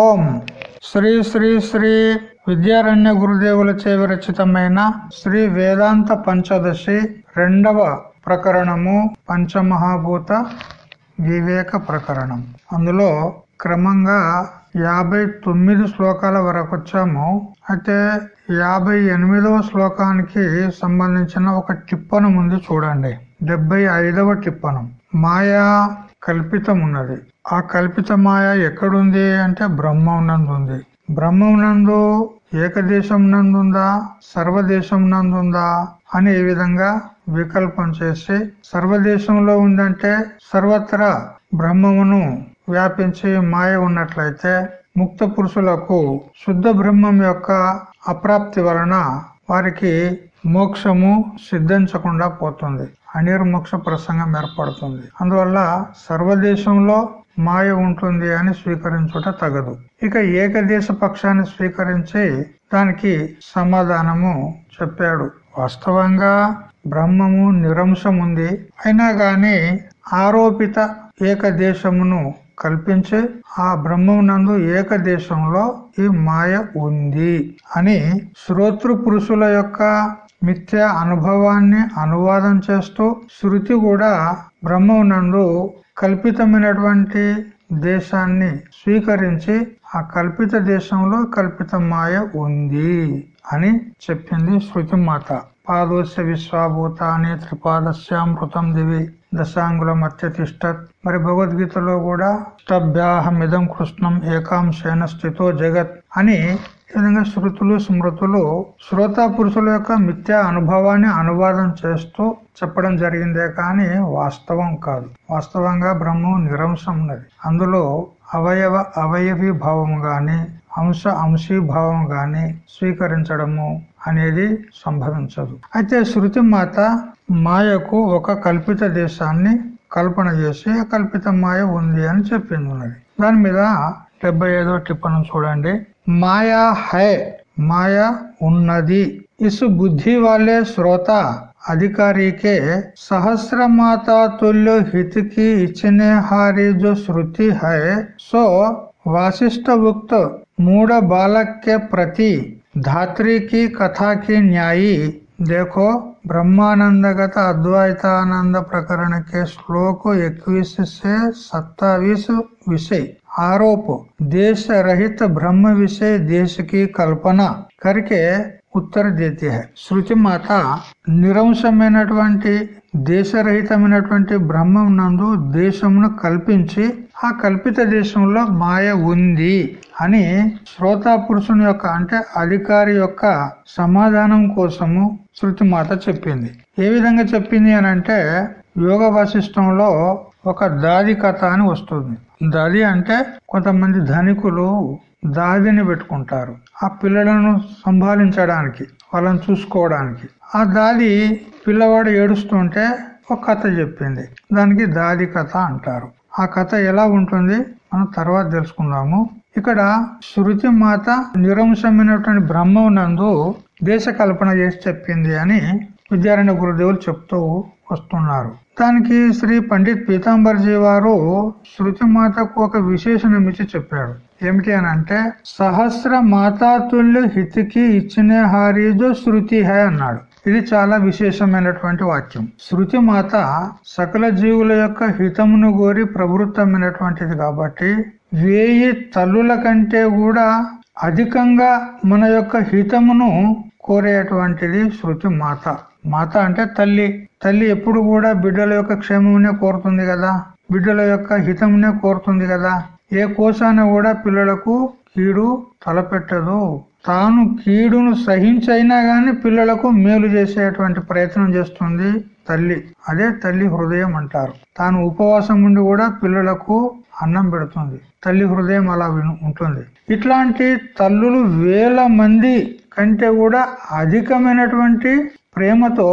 ఓం. శ్రీ శ్రీ శ్రీ విద్యారణ్య గురుదేవుల చే విరచితమైన శ్రీ వేదాంత పంచదశి రెండవ ప్రకరణము పంచమహాభూత వివేక ప్రకరణం. అందులో క్రమంగా యాభై తొమ్మిది శ్లోకాల వరకు వచ్చాము. అయితే యాభై ఎనిమిదవ శ్లోకానికి సంబంధించిన ఒక టిప్పణం ఉంది చూడండి. డెబ్బై ఐదవ టిప్పణం మాయా కల్పితం ఉన్నది ఆ కల్పిత మాయ ఎక్కడుంది అంటే బ్రహ్మం నందు ఉంది బ్రహ్మం నందు ఏకదేశం నందుందా సర్వదేశం నందుందా అని ఏ విధంగా వికల్పం చేసి సర్వదేశంలో ఉందంటే సర్వత్రా బ్రహ్మమును వ్యాపించి మాయ ఉన్నట్లయితే ముక్త పురుషులకు శుద్ధ బ్రహ్మం యొక్క అప్రాప్తి వలన వారికి మోక్షము సిద్ధించకుండా పోతుంది. అనిర్మోక్ష ప్రసంగం ఏర్పడుతుంది. అందువల్ల సర్వదేశంలో మాయ ఉంటుంది అని స్వీకరించుట తగదు. ఇక ఏకదేశ పక్షాన్ని స్వీకరించి దానికి సమాధానము చెప్పాడు. వాస్తవంగా బ్రహ్మము నిరంశం ఉంది అయినా గాని ఆరోపిత ఏకదేశమును కల్పించి ఆ బ్రహ్మం నందు ఏకదేశంలో ఈ మాయ ఉంది అని శ్రోతృ పురుషుల యొక్క మిథ్యా అనుభవాన్ని అనువాదం చేస్తూ శృతి కూడా బ్రహ్మనందు కల్పితమైనటువంటి దేశాన్ని స్వీకరించి ఆ కల్పిత దేశంలో కల్పిత మాయ ఉంది అని చెప్పింది శృతి మాత పాదోశ విశ్వాభూతాన్ని త్రిపాదస్యామృతం దివి దశాంగులం అత్యతిష్టత్ మరి భగవద్గీతలో కూడా స్టభ్యాహమిదం కృష్ణం ఏకాంశేన స్థితో జగత్ అని విధంగా శృతులు స్మృతులు శ్రోత పురుషుల యొక్క మిథ్యా అనుభవాన్ని అనువాదం చేస్తూ చెప్పడం జరిగిందే కానీ వాస్తవం కాదు. వాస్తవంగా బ్రహ్మం నిరంశం ఉన్నది. అందులో అవయవ అవయవి భావం గాని అంశ అంశీభావం గాని స్వీకరించడము అనేది సంభవించదు. అయితే శృతి మాత మాయకు ఒక కల్పిత దేశాన్ని కల్పన చేసి కల్పిత మాయ ఉంది అని చెప్పింది ఉన్నది. దాని మీద డెబ్బై ఐదో టిప్పను చూడండి. माया है, माया उन्नति। इस बुद्धि वाले श्रोता, अधिकारी के सहस्र माता तुल्य हित की इच्छने हारी जो श्रुति है, सो वासिष्ठ उक्त मूड बालक के प्रति धात्री की कथा की न्यायी, देखो ब्रह्मानंदगत अद्वैतानंद प्रकरण के श्लोक 21 से 27 विषय। आरोप देश रहित ब्रह्म विषय देश की कल्पना करके ఉత్తర దేతి శృతి మాత నిరంశమైనటువంటి దేశరహితమైనటువంటి బ్రహ్మం నందు దేశమును కల్పించి ఆ కల్పిత దేశంలో మాయ ఉంది అని శ్రోతా పురుషుని యొక్క అంటే అధికారి యొక్క సమాధానం కోసము శృతి మాత చెప్పింది ఏ విధంగా చెప్పింది అని అంటే యోగ వాసిష్టంలో ఒక దాది కథ అని వస్తుంది దాది అంటే కొంతమంది ధనికులు దాదిని పెట్టుకుంటారు. ఆ పిల్లలను సంభాలించడానికి వాళ్ళని చూసుకోవడానికి. ఆ దాది పిల్లవాడు ఏడుస్తుంటే ఒక కథ చెప్పింది. దానికి దాది కథ అంటారు. ఆ కథ ఎలా ఉంటుంది? మనం తర్వాత తెలుసుకుందాము. ఇక్కడ శృతి మాత నిరంశమైనటువంటి బ్రహ్మం నందు దేశ కల్పన చేసి చెప్పింది అని విద్యారాయణ గురుదేవులు చెప్తూ వస్తున్నారు. మొత్తానికి శ్రీ పండిత్ పీతాంబర్జీ వారు శృతి మాతకు ఒక విశేషణం ఇచ్చి చెప్పాడు ఏమిటి అని అంటే సహస్ర మాతాతుల్య హితికి ఇచ్చిన హారీజో శృతి హై అన్నాడు. ఇది చాలా విశేషమైనటువంటి వాక్యం. శృతి మాత సకల జీవుల యొక్క హితమును కోరి ప్రవృత్తమైనటువంటిది కాబట్టి వేయి తల్లుల కంటే కూడా అధికంగా మన యొక్క హితమును కోరేటువంటిది శృతి మాత మాత అంటే తల్లి. తల్లి ఎప్పుడు కూడా బిడ్డల యొక్క క్షేమమునే కోరుతుంది కదా. బిడ్డల యొక్క హితమునే కోరుతుంది కదా. ఏ కోశాన కూడా పిల్లలకు కీడు తలపెట్టదు. తాను కీడును సహించైనా గాని పిల్లలకు మేలు చేసేటువంటి ప్రయత్నం చేస్తుంది తల్లి. అదే తల్లి హృదయం అంటారు. తాను ఉపవాసం ఉండి కూడా పిల్లలకు అన్నం పెడుతుంది. తల్లి హృదయం అలా ఉంటుంది. ఇట్లాంటి తల్లులు వేల మంది కంటే కూడా అధికమైనటువంటి ప్రేమతో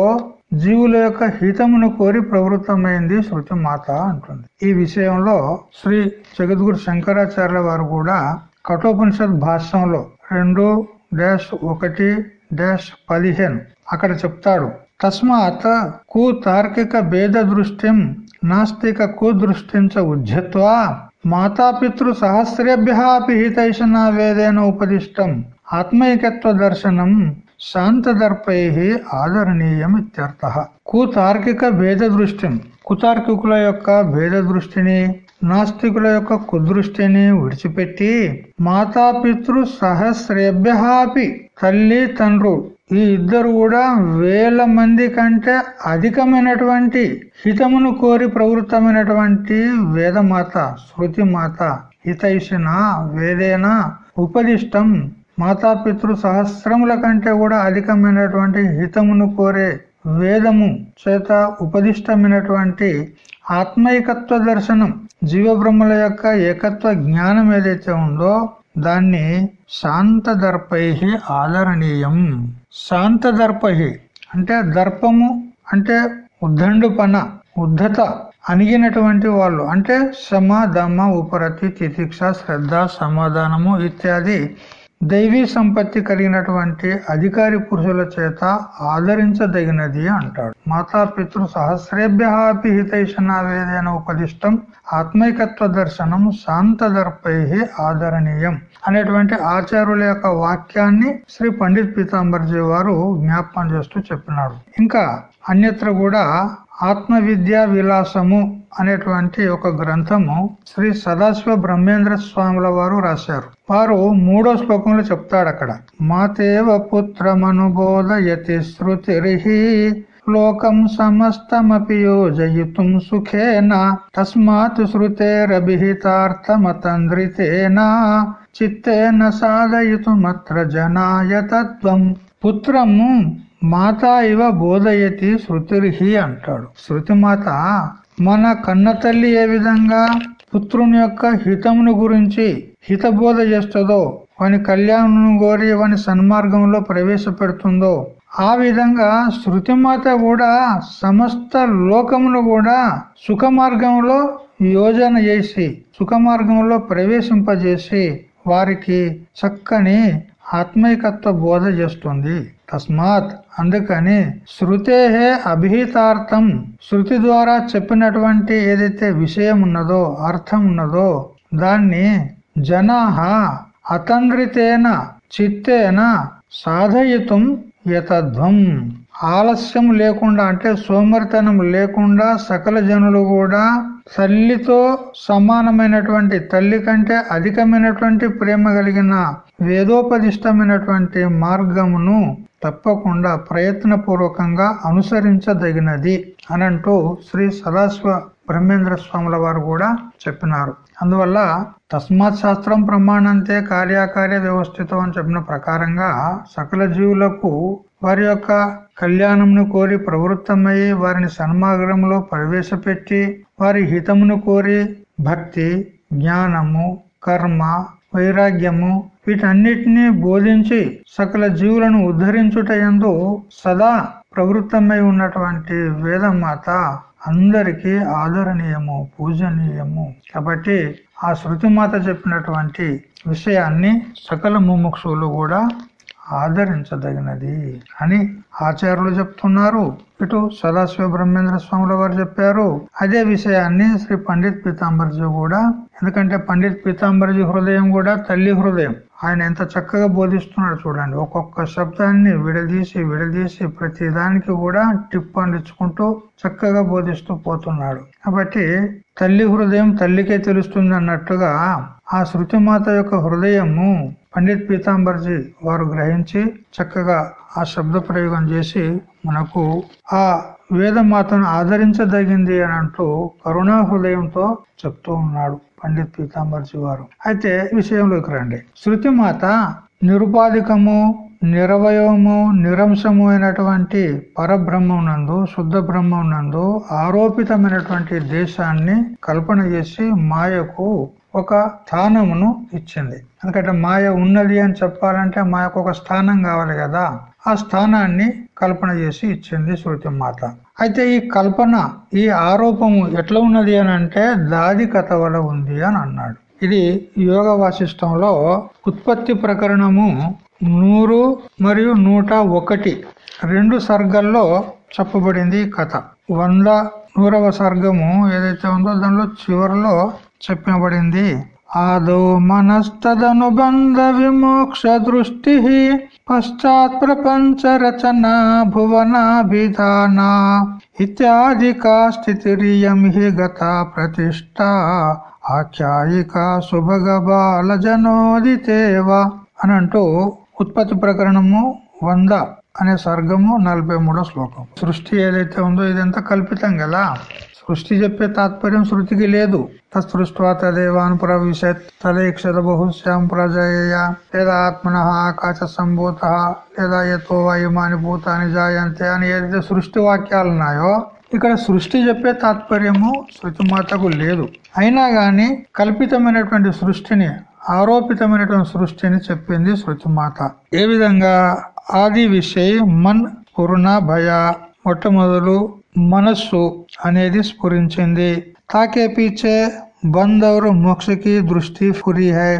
జీవుల యొక్క హితమును కోరి ప్రవృత్తమైంది శృతి మాత అంటుంది. ఈ విషయంలో శ్రీ జగద్గురు శంకరాచార్య వారు కూడా కఠోపనిషత్ భాష్యంలో రెండు డాష్ ఒకటి డాష్ పదిహేను అక్కడ చెప్తాడు. తస్మాత్కు తార్కిక భేద దృష్టిం నాస్తిక కుదృష్టించ ఉజ్జత్వా మాతాపితృ సహస్రేభ్య హితైషణ వేదేన ఉపదిష్టం ఆత్మైకత్వ దర్శనం శాంతదర్పై ఆదరణీయం ఇత్యర్థ కుతార్కిక భేద దృష్టి కుతార్కికుల యొక్క భేద దృష్టిని నాస్తికుల యొక్క కుదృష్టిని విడిచిపెట్టి మాతాపితృ సహస్రేభ్యపి తల్లి తండ్రు ఈ ఇద్దరు కూడా వేల మంది కంటే అధికమైనటువంటి హితమును కోరి ప్రవృత్తమైనటువంటి వేదమాత శృతిమాత హితైషిన వేదేన ఉపదిష్టం మాతాపితృ సహస్రముల కంటే కూడా అధికమైనటువంటి హితమును కోరే వేదము చేత ఉపదిష్టమైనటువంటి ఆత్మైకత్వ దర్శనం జీవబ్రహ్మల యొక్క ఏకత్వ జ్ఞానం ఏదైతే ఉందో దాన్ని శాంతదర్పై ఆదరణీయం. శాంతదర్పై అంటే దర్పము అంటే ఉద్దండుపన ఉద్ధత అణిగినటువంటి వాళ్ళు అంటే సమ దమ ఉపరతి తితిక్ష శ్రద్ధ సమాధానము ఇత్యాది దైవీ సంపత్తి కలిగినటువంటి అధికారి పురుషుల చేత ఆదరించదగినది అంటాడు. మాతాపితృ సహస్రేభ్యపి హితైషణావేదైన ఉపదిష్టం ఆత్మైకత్వ దర్శనం శాంతదర్పై ఆదరణీయం అనేటువంటి ఆచార్యుల యొక్క వాక్యాన్ని శ్రీ పండిత్ పీతాంబర్జీ వారు జ్ఞాపకం చేస్తూ చెప్పినాడు. ఇంకా అన్యత్ర కూడా ఆత్మవిద్యా విలాసము అనేటువంటి ఒక గ్రంథము శ్రీ సదాశివ బ్రహ్మేంద్ర స్వాముల వారు రాశారు. వారు మూడో శ్లోకంలో చెప్తాడు అక్కడ. మాతేవ పుత్రమనుబోధయతి శృతిరిహి లోకం సమస్తమపి యోజయితుం సుఖేన తస్మాత్ శృతేరభిహితార్థమతంద్రితేన చిత్తేన సాధయితుమత్ర జనాయతత్వం పుత్రము మాత ఇవ బోధయతి శృతిర్హి అంటాడు. శృతిమాత మన కన్న తల్లి ఏ విధంగా పుత్రుని యొక్క హితమును గురించి హితబోధ చేస్తుందో వాని కళ్యాణం కోరి వాని సన్మార్గంలో ప్రవేశపెడుతుందో ఆ విధంగా శృతిమాత కూడా సమస్త లోకమును కూడా సుఖ మార్గంలో యోజన చేసి సుఖ మార్గంలో ప్రవేశింపజేసి వారికి చక్కని ఆత్మైకత్వ బోధ చేస్తుంది. తస్మాత్ అందుకని శృతేహే అభిహితార్థం. శృతి ద్వారా చెప్పినటువంటి ఏదైతే విషయం ఉన్నదో అర్థం ఉన్నదో దాన్ని జనాహ అతంద్రితేన చిత్తేన సాధయితం యతధ్వం. ఆలస్యం లేకుండా అంటే సోమరితనం లేకుండా సకల జనులు కూడా తల్లితో సమానమైనటువంటి తల్లి కంటే అధికమైనటువంటి ప్రేమ కలిగిన వేదోపదిష్టమైనటువంటి మార్గమును తప్పకుండా ప్రయత్నపూర్వకంగా అనుసరించదగినది అనంటూ శ్రీ సదాశివ బ్రహ్మేంద్ర స్వాముల వారు కూడా చెప్పినారు. అందువల్ల తస్మాత్ శాస్త్రం ప్రమాణంతే కార్యకార్య వ్యవస్థితం అని చెప్పిన ప్రకారంగా సకల జీవులకు వారి యొక్క కళ్యాణమును కోరి ప్రవృత్తమయ్యి వారిని సన్మార్గంలో ప్రవేశపెట్టి వారి హితమును కోరి భక్తి జ్ఞానము కర్మ వైరాగ్యము వీటన్నిటినీ బోధించి సకల జీవులను ఉద్ధరించుట ఎందు సదా ప్రవృత్తమై ఉన్నటువంటి వేదమాత అందరికీ ఆదరణీయము పూజనీయము. కాబట్టి ఆ శృతిమాత చెప్పినటువంటి విషయాన్ని సకల ముముక్షులు కూడా ఆదరించదగినది అని ఆచార్యులు చెప్తున్నారు. ఇటు సదాశివ బ్రహ్మేంద్ర స్వాముల వారు చెప్పారు. అదే విషయాన్ని శ్రీ పండిత్ పీతాంబర్జీ కూడా ఎందుకంటే పండిత్ పీతాంబర్జీ హృదయం కూడా తల్లి హృదయం. ఆయన ఎంత చక్కగా బోధిస్తున్నాడు చూడండి. ఒక్కొక్క శబ్దాన్ని విడదీసి విడదీసి ప్రతిదానికి కూడా టిప్ అందించుకుంటూ చక్కగా బోధిస్తూ పోతున్నాడు. కాబట్టి తల్లి హృదయం తల్లికే తెలుస్తుంది అన్నట్టుగా ఆ శృతిమాత యొక్క హృదయము పండిత్ పీతాంబర్జీ వారు గ్రహించి చక్కగా ఆ శబ్ద ప్రయోగం చేసి మనకు ఆ వేదమాతను ఆదరించదగింది అని అంటూ కరుణా హృదయంతో చెప్తూ ఉన్నాడు పండిత్ పీతాంబర్జీ వారు. అయితే విషయంలోకి రండి. శృతిమాత నిరుపాధికము నిరవయము నిరంశము అయినటువంటి పరబ్రహ్మం నందు శుద్ధ బ్రహ్మం నందు ఆరోపితమైనటువంటి దేశాన్ని కల్పన చేసి మాయకు ఒక స్థానమును ఇచ్చింది. ఎందుకంటే మాయ ఉన్నది అని చెప్పాలంటే మాయకు ఒక స్థానం కావాలి కదా. ఆ స్థానాన్ని కల్పన చేసి ఇచ్చింది శృతి మాత అయితే ఈ కల్పన ఈ ఆరోపము ఎట్లా ఉన్నది అని అంటే దాది కథ వల ఉంది అని అన్నాడు. ఇది యోగ వాసిష్టంలో ఉత్పత్తి ప్రకరణము నూరు మరియు నూట ఒకటి. రెండు సర్గల్లో చెప్పబడింది కథ. వంద నూరవ సర్గము ఏదైతే ఉందో దానిలో చివరిలో చెప్పబడింది. ఆదో మనస్తదనుబంధ విమోక్ష దృష్టి పశ్చాత్ ప్రపంచ రచన భువనాభిధాన ఇత్యాదికా స్థితిరియం హి గత ప్రతిష్ట ఆఖ్యాయిక సుభగ బాల జనోదితేవ అని అంటూ ఉత్పత్తి ప్రకరణము వంద అనే సర్గము నలభై మూడో శ్లోకం. సృష్టి ఏదైతే ఉందో ఇదంతా కల్పితం కదా. సృష్టి చెప్పే తాత్పర్యం శృతికి లేదు. తృష్వా తదేవాన్ ప్రవిశత్ తదేక్షత బహుశ్యాం ప్రజయ లేదా ఆత్మన ఆకాశ సంభూత లేదా ఎతో వాయుమాని భూతాన్ని జాయంతే అని ఏదైతే సృష్టి వాక్యాలు ఉన్నాయో ఇక్కడ సృష్టి చెప్పే తాత్పర్యము శృతిమాతకు లేదు. అయినా గాని కల్పితమైనటువంటి సృష్టిని ఆరోపితమైనటువంటి సృష్టిని చెప్పింది శృతిమాత. ఏ విధంగా ఆది విషయ మన్ పూర్ణ భయ మొట్టమొదలు మనస్సు అనేది స్ఫురించింది. తాకే పీచే బంద్ మోక్షకి దృష్టి ఫురి హై.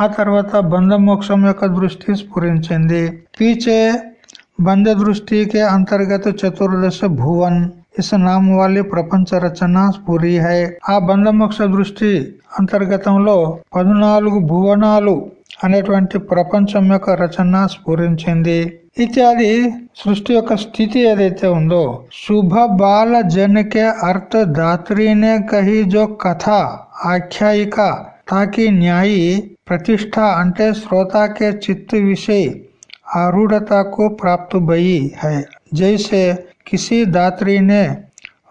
ఆ తర్వాత బంధ మోక్షం యొక్క దృష్టి స్ఫురించింది. పీచే బంధ దృష్టికి అంతర్గత చతుర్దశ భువన్. ఇస్ నామ వాలి ప్రపంచ రచన స్ఫురి హై ఆ బంధ మోక్ష దృష్టి అంతర్గతంలో పద్నాలుగు భువనాలు అనేటువంటి ప్రపంచం యొక్క రచన స్ఫురించింది ఇత్యాది సృష్టి యొక్క స్థితి ఏదైతే ఉందో శుభ బాల జనకే అర్థ దాత్రీనే కహి జో కథ ఆఖ్యాయిక తాకి న్యాయి ప్రతిష్ట అంటే శ్రోతాకే చిత్త విషయ आरूढ़ता को प्राप्त भई है जैसे किसी दात्री ने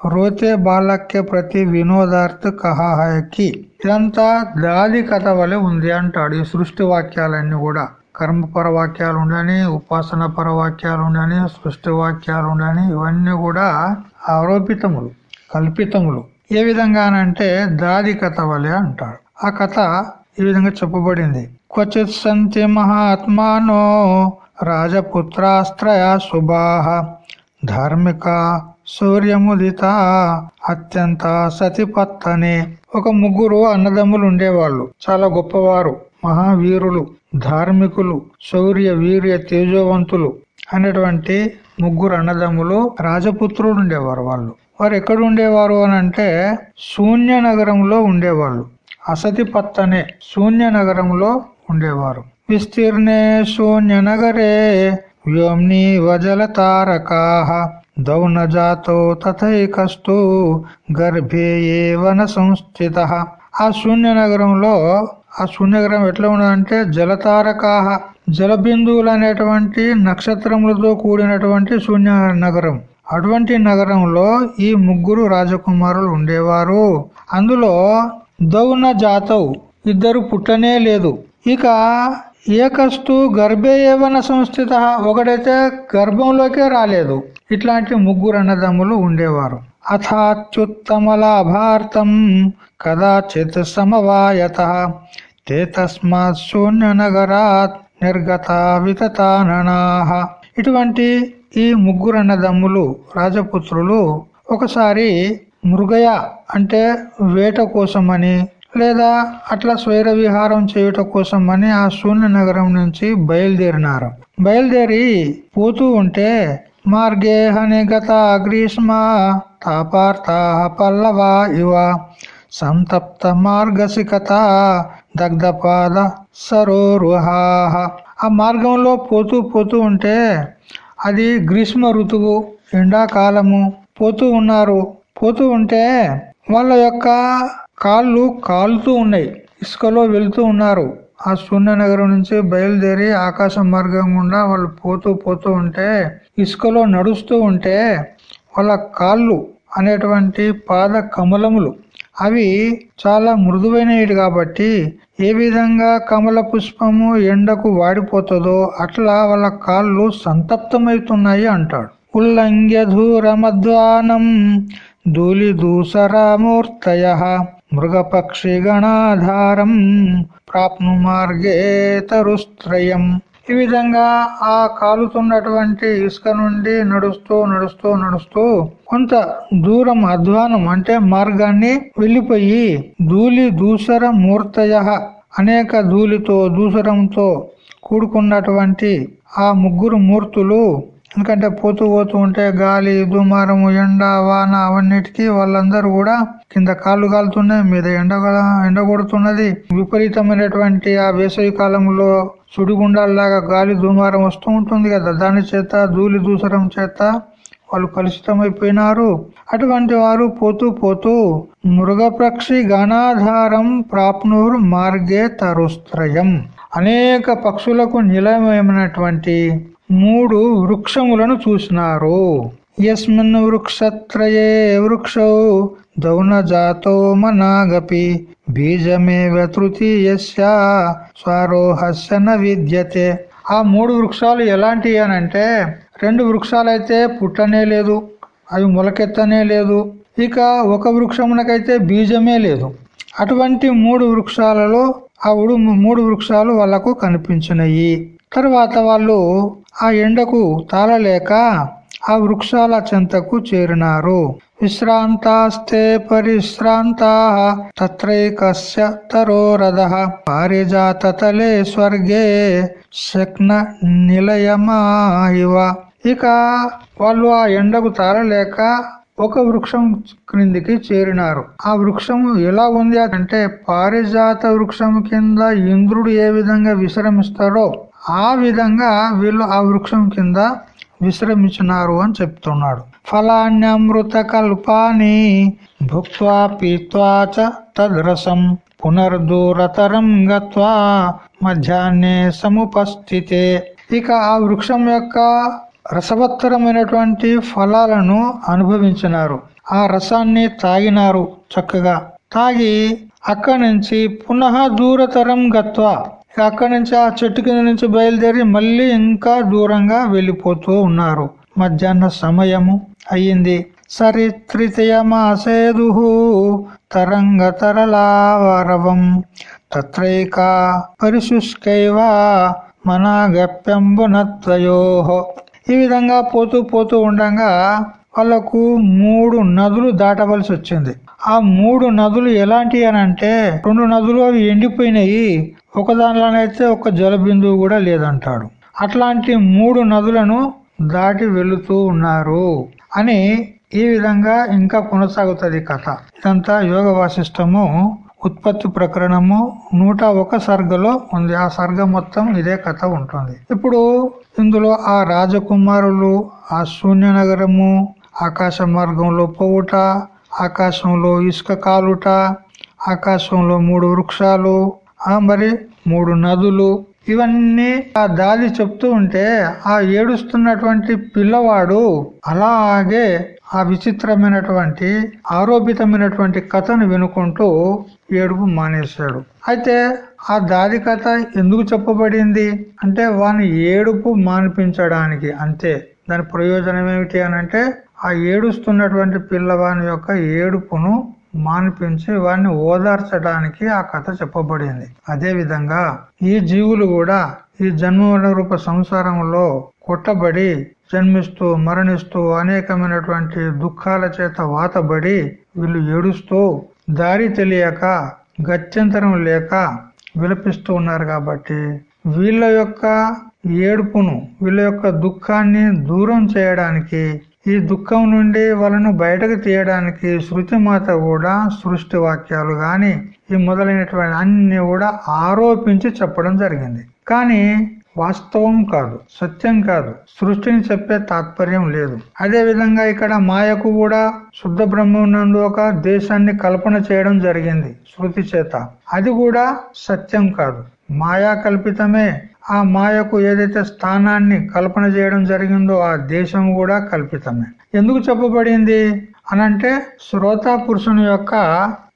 రోతే బాలక్య ప్రతి వినోదార్థ కహా కి ఇదంతా దాది కథ వలె ఉంది అంటాడు ఈ సృష్టి వాక్యాలన్నీ కూడా కర్మపర వాక్యాలు ఉండని ఉపాసన పర వాక్యాలు ఉండని సృష్టి వాక్యాలు ఉండని ఇవన్నీ కూడా ఆరోపితములు కల్పితములు ఏ విధంగానంటే దాది కథ వలె అంటాడు ఆ కథ ఈ విధంగా చెప్పబడింది క్వచిత్ సంతి మహాత్మానో రాజపుత్రాస్త్రయ శుభాహ ధార్మిక సూర్యముదిత అత్యంత సతిపత్తనే ఒక ముగ్గురు అన్నదమ్ములు ఉండేవాళ్ళు. చాలా గొప్పవారు మహావీరులు ధార్మికులు శౌర్య వీర్య తేజోవంతులు అనేటువంటి ముగ్గురు అన్నదమ్ములు రాజపుత్రులు ఉండేవారు వాళ్ళు. వారు ఎక్కడ ఉండేవారు అని అంటే శూన్య నగరంలో ఉండేవాళ్ళు. అసతిపత్ అనే శూన్య నగరంలో ఉండేవారు. విస్తీర్ణే శూన్య నగరే వ్యోమ్ని వజల తారకా దౌన జాతో తథైకస్తు గర్భే వన సంస్థిత ఆ శూన్య నగరంలో ఆ శూన్యగ్రహం ఎట్లా ఉన్నదంటే జలతారకాహ జలబిందువులు అనేటువంటి నక్షత్రములతో కూడినటువంటి శూన్య నగరం అటువంటి నగరంలో ఈ ముగ్గురు రాజకుమారులు ఉండేవారు. అందులో దౌన జాతవు ఇద్దరు పుట్టనే లేదు. ఇక ఏకస్తు గర్భే ఏవన సంస్థిత ఒకడైతే గర్భంలోకే రాలేదు. ఇట్లాంటి ముగ్గురు అన్నదమ్ములు ఉండేవారు. అథాత్యుత్తమలాభార్థం కదాచిత్ సమవాయత తే తస్మాత్ శూన్య నగరాత్ నిర్గత వితతాననాహ ఇటువంటి ఈ ముగ్గురు అన్నదమ్ములు రాజపుత్రులు ఒకసారి మృగయ అంటే వేట కోసమని లేదా అట్లా స్వైర విహారం చేయుట కోసమని ఆ శూన్య నగరం నుంచి బయలుదేరినారు. బయలుదేరి పోతూ ఉంటే మార్గే హనిగత గ్రీష్మ తాపార్థ పల్లవ ఇవ సంతప్త మార్గసికత దగ్ధపాద సరోరుహా. ఆ మార్గంలో పోతూ పోతూ ఉంటే అది గ్రీష్మ ఋతువు ఎండాకాలము పోతూ ఉన్నారు. పోతూ ఉంటే వాళ్ళ యొక్క కాళ్ళు కాలుతూ ఉన్నాయి. ఇసుకలో వెళ్తూ ఉన్నారు. ఆ శూన్యనగరం నుంచి బయలుదేరి ఆకాశ మార్గం గుండా వాళ్ళు పోతూ పోతూ ఉంటే ఇసుకలో నడుస్తూ ఉంటే వాళ్ళ కాళ్ళు అనేటువంటి పాద కమలములు అవి చాలా మృదువైనవి కాబట్టి ఏ విధంగా కమల పుష్పము ఎండకు వాడిపోతుందో అట్లా వాళ్ళ కాళ్ళు సంతప్తమవుతున్నాయి అంటాడు. ఉల్లంఘ్య ధూరమధ్వానం ధూళి దూసరామూర్తయ మృగపక్షి గణాధారం ప్రాప్ను మార్గే తరుస్త్రయం. ఈ విధంగా ఆ కాలుతున్నటువంటి ఇసుక నుండి నడుస్తూ నడుస్తూ నడుస్తూ కొంత దూరం అధ్వానం అంటే మార్గాన్ని వెళ్ళిపోయి ధూళి దూసర మూర్తయ అనేక ధూళితో దూసరంతో కూడుకున్నటువంటి ఆ ముగ్గురు మూర్తులు ఎందుకంటే పోతూ పోతూ ఉంటే గాలి దుమారము ఎండ వాన అవన్నిటికీ వాళ్ళందరూ కూడా కింద కాళ్ళు కాలుతున్నాయి మీద ఎండ ఎండ కొడుతున్నది. విపరీతమైనటువంటి ఆ వేసవి కాలంలో సుడిగుండాల్లాగా గాలి దుమారం వస్తూ ఉంటుంది కదా. దాని చేత ధూళి దూసరం చేత వాళ్ళు కలుషితమైపోయినారు. అటువంటి వారు పోతూ పోతూ మృగపక్షి గణాధారం ప్రాప్నూరు మార్గే తరుస్త్రయం. అనేక పక్షులకు నిలయమైనటువంటి మూడు వృక్షములను చూసినారు. యస్మిన్ వృక్షత్రయే వృక్షౌ దౌన జాతో మనాగపి బీజమే తృతీయస్య స్వారోహస్య న విద్యతే. ఆ మూడు వృక్షాలు ఎలాంటివి అనంటే రెండు వృక్షాలైతే పుట్టనే లేదు అవి మొలకెత్తనే లేదు ఇక ఒక వృక్షమునకైతే బీజమే లేదు. అటువంటి మూడు వృక్షాలలో ఆ మూడు వృక్షాలు వాళ్ళకు కనిపించినాయి. తర్వాత వాళ్ళు ఆ ఎండకు తాళలేక ఆ వృక్షాల చెంతకు చేరినారు. విశ్రాంతాస్తే పరిశ్రాంతా తత్రైకస్య తరోరథ పారిజాతలే స్వర్గే శక్న నిలయమా ఇవ ఇక వాళ్ళు ఆ ఎండకు తాళలేక ఒక వృక్షం క్రిందికి చేరినారు. ఆ వృక్షము ఎలా ఉంది అంటే పారిజాత వృక్షం కింద ఇంద్రుడు ఏ విధంగా విశ్రమిస్తాడో ఆ విధంగా వీళ్ళు ఆ వృక్షం కింద విశ్రమించినారు అని చెప్తున్నాడు. ఫలాన్యమృత కల్పాని భుక్వా పీత్వా తద్రసం పునర్దూరతరం గత్వా మధ్యాహ్నే సముపస్థితే. ఇక ఆ వృక్షం యొక్క రసవత్తరమైనటువంటి ఫలాలను అనుభవించినారు. ఆ రసాన్ని తాగినారు చక్కగా. తాగి అక్కడి నుంచి పునః దూరతరం గత్వా అక్కడి నుంచి ఆ చెట్టు కింద నుంచి బయలుదేరి మళ్ళీ ఇంకా దూరంగా వెళ్ళిపోతూ ఉన్నారు. మధ్యాహ్న సమయము అయ్యింది. సరిత్రితయమాసేదు తరంగ తరలావరవం తత్రైకా పరిశుష్కైవ మనాగప్యంబునత్వయో ఈ విధంగా పోతూ పోతూ ఉండగా వాళ్ళకు మూడు నదులు దాటవలసి వచ్చింది. ఆ మూడు నదులు ఎలాంటివి అని అంటే రెండు నదులు అవి ఎండిపోయినాయి. ఒక దానిలోనైతే ఒక జల బిందువు కూడా లేదంటాడు. అట్లాంటి మూడు నదులను దాటి వెళుతూ ఉన్నారు అని ఈ విధంగా ఇంకా కొనసాగుతుంది కథ. ఇదంతా యోగ వాసిష్టము ఉత్పత్తి ప్రకరణము నూట ఒక సర్గలో ఉంది. ఆ సర్గ మొత్తం ఇదే కథ ఉంటుంది. ఇప్పుడు ఇందులో ఆ రాజకుమారులు ఆ శూన్య నగరము ఆకాశ మార్గంలో పోవుట ఆకాశంలో ఇసుక కాలుట ఆకాశంలో మూడు వృక్షాలు మరి మూడు నదులు ఇవన్నీ ఆ దాది చెప్తూ ఉంటే ఆ ఏడుస్తున్నటువంటి పిల్లవాడు అలాగే ఆ విచిత్రమైనటువంటి ఆరోపితమైనటువంటి కథను వినుకుంటూ ఏడుపు మానేశాడు. అయితే ఆ దాది కథ ఎందుకు చెప్పబడింది? అంటే వాని ఏడుపు మానిపించడానికి అంతే. దాని ప్రయోజనం ఏమిటి అనంటే ఆ ఏడుస్తున్నటువంటి పిల్లవాని యొక్క ఏడుపును మానిపించి వాడిని ఓదార్చడానికి ఆ కథ చెప్పబడింది. అదే విధంగా ఈ జీవులు కూడా ఈ జన్మ రూప సంసారంలో కొట్టబడి జన్మిస్తూ మరణిస్తూ అనేకమైనటువంటి దుఃఖాల చేత వాతబడి వీళ్ళు ఏడుస్తూ దారి తెలియక గత్యంతరం లేక విలపిస్తూ ఉన్నారు కాబట్టి వీళ్ళ యొక్క ఏడుపును వీళ్ళ యొక్క దుఃఖాన్ని దూరం చేయడానికి ఈ దుఃఖం నుండి వాళ్ళను బయటకు తీయడానికి శృతి మాత కూడా సృష్టి వాక్యాలు గాని ఈ మొదలైనటువంటి అన్ని కూడా ఆరోపించి చెప్పడం జరిగింది. కానీ వాస్తవం కాదు సత్యం కాదు. సృష్టిని చెప్పే తాత్పర్యం లేదు. అదే విధంగా ఇక్కడ మాయకు కూడా శుద్ధ బ్రహ్మనందు ఒక దేశాన్ని కల్పన చేయడం జరిగింది శృతి చేత. అది కూడా సత్యం కాదు. మాయా కల్పితమే. ఆ మాయకు ఏదైతే స్థానాన్ని కల్పన చేయడం జరిగిందో ఆ దేశం కూడా కల్పితమే. ఎందుకు చెప్పబడింది? అనంటే శ్రోత పురుషుని యొక్క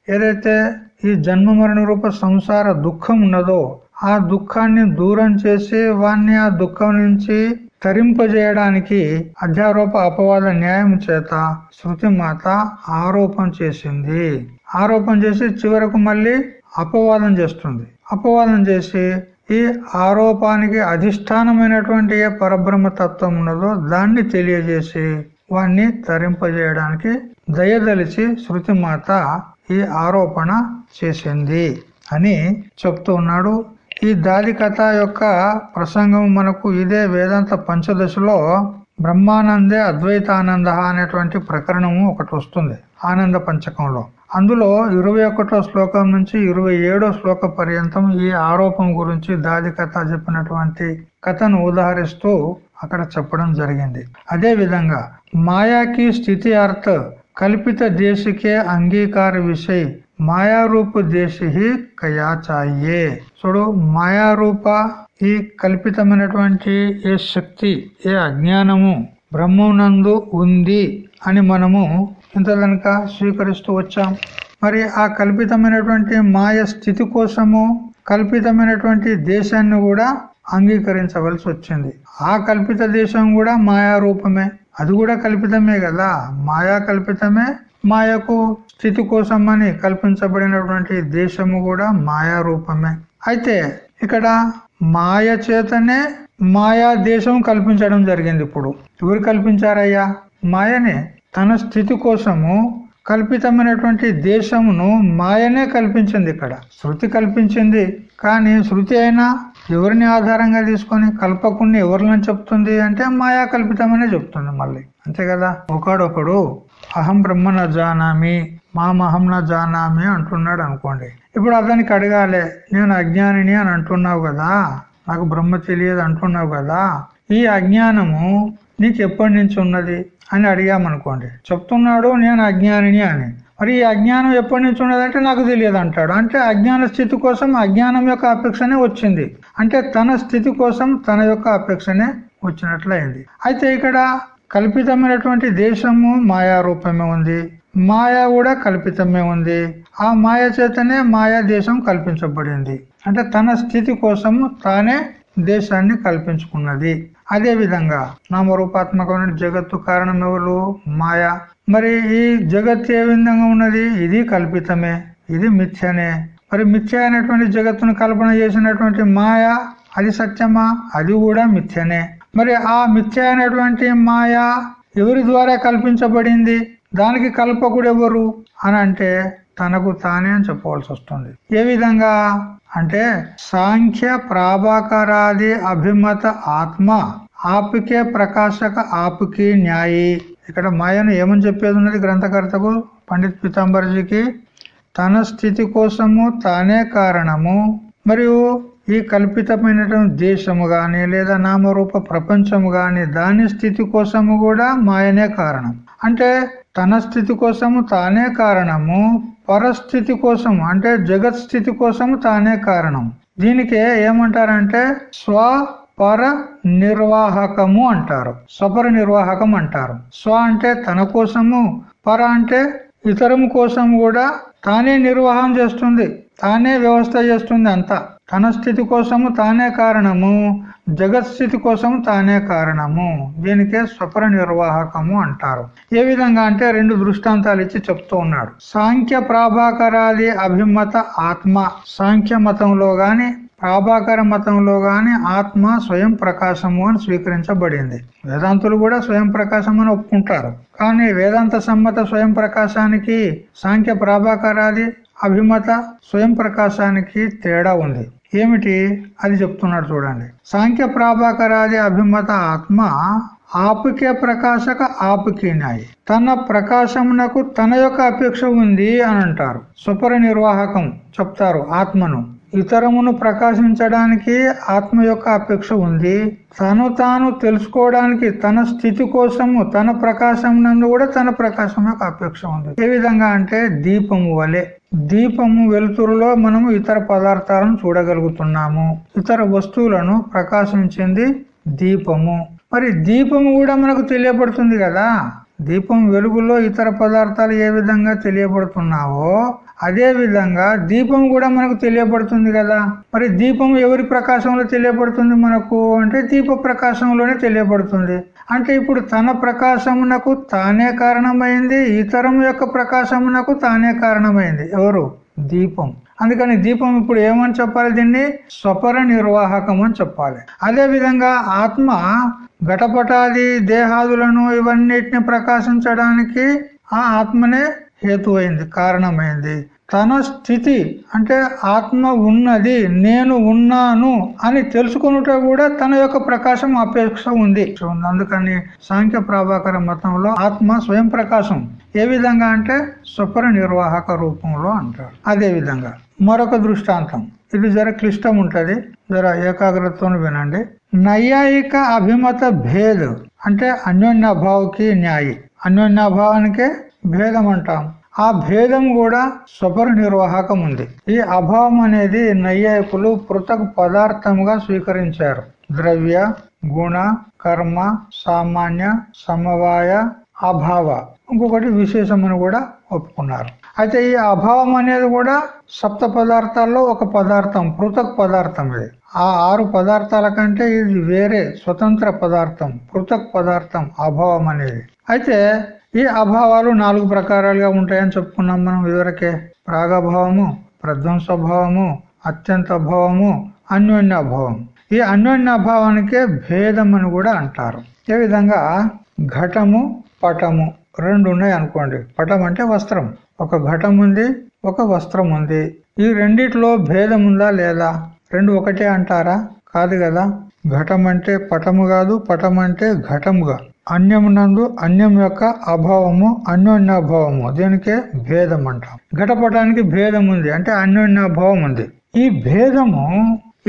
ఏదైతే ఈ జన్మ మరణ రూప సంసార దుఃఖం ఉన్నదో ఆ దుఃఖాన్ని దూరం చేసి వాణ్ణి ఆ దుఃఖం నుంచి తరింపజేయడానికి అధ్యారోప అపవాద న్యాయం చేత శృతి మాత ఆరోపణ చేసింది. ఆరోపణ చేసి చివరకు మళ్ళీ అపవాదం చేస్తుంది. అపవాదం చేసి ఈ ఆరోపానికి అధిష్టానమైనటువంటి ఏ పరబ్రహ్మ తత్వం ఉన్నదో దాన్ని తెలియజేసి వాణ్ణి తరింపజేయడానికి దయదలిచి శృతి మాత ఈ ఆరోపణ చేసింది అని చెప్తూ ఉన్నాడు. ఈ దాది కథ యొక్క ప్రసంగం మనకు ఇదే వేదాంత పంచదశలో బ్రహ్మానందే అద్వైతానంద అనేటువంటి ప్రకరణము ఒకటి వస్తుంది ఆనంద పంచకంలో. అందులో ఇరవై ఒకటో శ్లోకం నుంచి ఇరవై ఏడో శ్లోక పర్యంతం ఈ ఆరోపం గురించి దాది కథ చెప్పినటువంటి కథను ఉదాహరిస్తూ అక్కడ చెప్పడం జరిగింది. అదే విధంగా మాయాకి స్థితి అర్థ కల్పిత దేశికే అంగీకార విషయ మాయారూప దేశి కయా చాయే. చూడు మాయారూప ఈ కల్పితమైనటువంటి ఏ శక్తి ఏ అజ్ఞానము బ్రహ్మనందు ఉంది అని మనము ఇంత కనుక స్వీకరిస్తూ వచ్చాం. మరి ఆ కల్పితమైనటువంటి మాయ స్థితి కోసము కల్పితమైనటువంటి దేశాన్ని కూడా అంగీకరించవలసి వచ్చింది. ఆ కల్పిత దేశం కూడా మాయా రూపమే అది కూడా కల్పితమే కదా. మాయా కల్పితమే. మాయకు స్థితి కోసం అని కల్పించబడినటువంటి దేశము కూడా మాయా రూపమే అయితే ఇక్కడ మాయ చేతనే మాయా దేశం కల్పించడం జరిగింది ఇప్పుడు. ఎవరు కల్పించారయ్యా? మాయనే. తన స్థితి కోసము కల్పితమైనటువంటి దేశమును మాయనే కల్పించింది ఇక్కడ. శృతి కల్పించింది. కానీ శృతి అయినా ఎవరిని ఆధారంగా తీసుకొని కల్పకుండా ఎవరిని చెప్తుంది అంటే మాయా కల్పితమనే చెప్తుంది మళ్ళీ. అంతే కదా? ఒకడొకడు అహం బ్రహ్మ న జానామి. మామహం న జానామి అంటున్నాడు అనుకోండి. ఇప్పుడు అతనికి అడగాలి నేను అజ్ఞానిని అని అంటున్నావు కదా? నాకు బ్రహ్మ తెలియదు అంటున్నావు కదా? ఈ అజ్ఞానము నీకు ఎప్పటి నుంచి ఉన్నది? అని అడిగామనుకోండి. చెప్తున్నాడు నేను అజ్ఞానిని అని. మరి ఈ అజ్ఞానం ఎప్పటి నుంచి ఉన్నదంటే నాకు తెలియదు అంటాడు. అంటే అజ్ఞాన స్థితి కోసం అజ్ఞానం యొక్క అపేక్షనే వచ్చింది. అంటే తన స్థితి కోసం తన యొక్క అపేక్షనే వచ్చినట్లయింది. అయితే ఇక్కడ కల్పితమైనటువంటి దేశము మాయారూపమే ఉంది. మాయ కూడా కల్పితమే ఉంది. ఆ మాయ చేతనే మాయా దేశం కల్పించబడింది. అంటే తన స్థితి కోసము తానే దేశాన్ని కల్పించుకున్నది. అదే విధంగా నామరూపాత్మకమైన జగత్తు కారణం ఎవరు? మాయ. మరి ఈ జగత్ ఏ విధంగా ఉన్నది? ఇది కల్పితమే. ఇది మిథ్యనే. మరి మిథ్య అయినటువంటి జగత్తును కల్పన చేసినటువంటి మాయ అది సత్యమా? అది కూడా మిథ్యనే. మరి ఆ మిథ్య అయినటువంటి మాయ ఎవరి ద్వారా కల్పించబడింది? దానికి కల్పకుడు ఎవరు అని అంటే తనకు తానే అని చెప్పవలసి వస్తుంది. ఏ విధంగా? అంటే సాంఖ్య ప్రాభాకరాది అభిమత ఆత్మ ఆపుకే ప్రకాశక ఆపుకి న్యాయి. ఇక్కడ మాయను ఏమని చెప్పేది ఉన్నది గ్రంథకర్తకు? పండిత్ పీతాంబర్జీకి. తన స్థితి కోసము తానే కారణము. మరియు ఈ కల్పితమైనటువంటి దేశము గాని లేదా నామరూప ప్రపంచము గాని దాని స్థితి కోసము కూడా మాయనే కారణం. అంటే తన స్థితి కోసము తానే కారణము పరస్థితి కోసము అంటే జగత్ స్థితి కోసము తానే కారణం దీనికే ఏమంటారంటే స్వ పర నిర్వాహకము అంటారు. స్వపర నిర్వాహకం అంటారు. స్వ అంటే తన కోసము పర అంటే ఇతరం కోసం కూడా తానే నిర్వాహం చేస్తుంది తానే వ్యవస్థ చేస్తుంది అంతా. తన స్థితి కోసము తానే కారణము జగత్ స్థితి కోసం తానే కారణము. దీనికే స్వపర నిర్వాహకము అంటారు. ఏ విధంగా అంటే రెండు దృష్టాంతాలు ఇచ్చి చెప్తూ ఉన్నాడు. సాంఖ్య ప్రాభాకరాది అభిమత ఆత్మ. సాంఖ్య మతంలో గాని ప్రాభాకర మతంలో గాని ఆత్మ స్వయం ప్రకాశము అని స్వీకరించబడింది. వేదాంతులు కూడా స్వయం ప్రకాశం అని ఒప్పుకుంటారు. కానీ వేదాంత సమ్మత స్వయం ప్రకాశానికి సాంఖ్య ప్రాభాకరాది అభిమత స్వయం ప్రకాశానికి తేడా ఉంది. ఏమిటి? అది చెప్తున్నాడు చూడండి. సాంఖ్య ప్రాభాకరాది అభిమత ఆత్మ ఆపుకే ప్రకాశక ఆపుకి తన ప్రకాశమునకు తన యొక్క అపేక్ష ఉంది అని అంటారు. సుపర నిర్వాహకం చెప్తారు ఆత్మను. ఇతరమును ప్రకాశించడానికి ఆత్మ యొక్క అపేక్ష ఉంది. తను తాను తెలుసుకోవడానికి తన స్థితి కోసము తన ప్రకాశం నందు కూడా తన ప్రకాశం యొక్క అపేక్ష ఉంది. ఏ విధంగా అంటే దీపము వలె. దీపము వెలుతురులో మనము ఇతర పదార్థాలను చూడగలుగుతున్నాము. ఇతర వస్తువులను ప్రకాశించింది దీపము. మరి దీపము కూడా మనకు తెలియబడుతుంది కదా? దీపం వెలుగులో ఇతర పదార్థాలు ఏ విధంగా తెలియబడుతున్నావో అదే విధంగా దీపం కూడా మనకు తెలియబడుతుంది కదా. మరి దీపం ఎవరి ప్రకాశంలో తెలియబడుతుంది మనకు? అంటే దీప ప్రకాశంలోనే తెలియబడుతుంది. అంటే ఇప్పుడు తన ప్రకాశమునకు తానే కారణమైంది ఇతరం యొక్క ప్రకాశమునకు తానే కారణమైంది. ఎవరు? దీపం. అందుకని దీపం ఇప్పుడు ఏమని చెప్పాలి దీన్ని? స్వపర నిర్వాహకం అని చెప్పాలి. అదే విధంగా ఆత్మ ఘటపటాది దేహాదులను ఇవన్నిటిని ప్రకాశించడానికి ఆ ఆత్మనే హేతు అయింది కారణమైంది. తన స్థితి అంటే ఆత్మ ఉన్నది నేను ఉన్నాను అని తెలుసుకున్నట కూడా తన యొక్క ప్రకాశం అపేక్ష ఉంది. అందుకని సాంఖ్య ప్రభాకర మతంలో ఆత్మ స్వయం ప్రకాశం. ఏ విధంగా అంటే స్వపర నిర్వాహక రూపంలో అంటారు అదే విధంగా మరొక దృష్టాంతం. ఇది జర క్లిష్టం ఉంటది జర ఏకాగ్రతతో వినండి. నైయాయిక అభిమత భేద్ అంటే అన్యోన్యభావకి న్యాయి. అన్యోన్యభావానికే భేదం అంటాం. ఆ భేదం కూడా స్వపర నిర్వాహకం ఉంది ఈ అభావం అనేది నైయాయికులు పృథక్ పదార్థంగా స్వీకరించారు. ద్రవ్య గుణ కర్మ సామాన్య సమవాయ అభావ. ఇంకొకటి విశేషమని కూడా ఒప్పుకున్నారు. అయితే ఈ అభావం అనేది కూడా సప్త పదార్థాల్లో ఒక పదార్థం పృథక్ పదార్థం ఇది. ఆ ఆరు పదార్థాల కంటే ఇది వేరే స్వతంత్ర పదార్థం పృథక్ పదార్థం అభావం అనేది అయితే ఈ అభావాలు నాలుగు ప్రకారాలుగా ఉంటాయని చెప్పుకున్నాం మనం ఇదివరకే. ప్రాగభావము ప్రధ్వంసభావము అత్యంత భావము అన్యోన్యభావం. ఈ అన్యోన్యభావానికే భేదం అని కూడా అంటారు. ఏ విధంగా? ఘటము పటము రెండు ఉన్నాయి అనుకోండి. పటం అంటే వస్త్రం. ఒక ఘటం ఉంది ఒక వస్త్రం ఉంది. ఈ రెండిట్లో భేదం ఉందా లేదా? రెండు ఒకటే అంటారా? కాదు కదా. ఘటం అంటే పటము కాదు పటం అంటే ఘటముగా. అన్యమునందు అన్యం యొక్క అభావము అన్యోన్యాభావము. దీనికే భేదం అంటాం ఘటపటానికి భేదం ఉంది అంటే అన్యోన్యాభావం ఉంది ఈ భేదము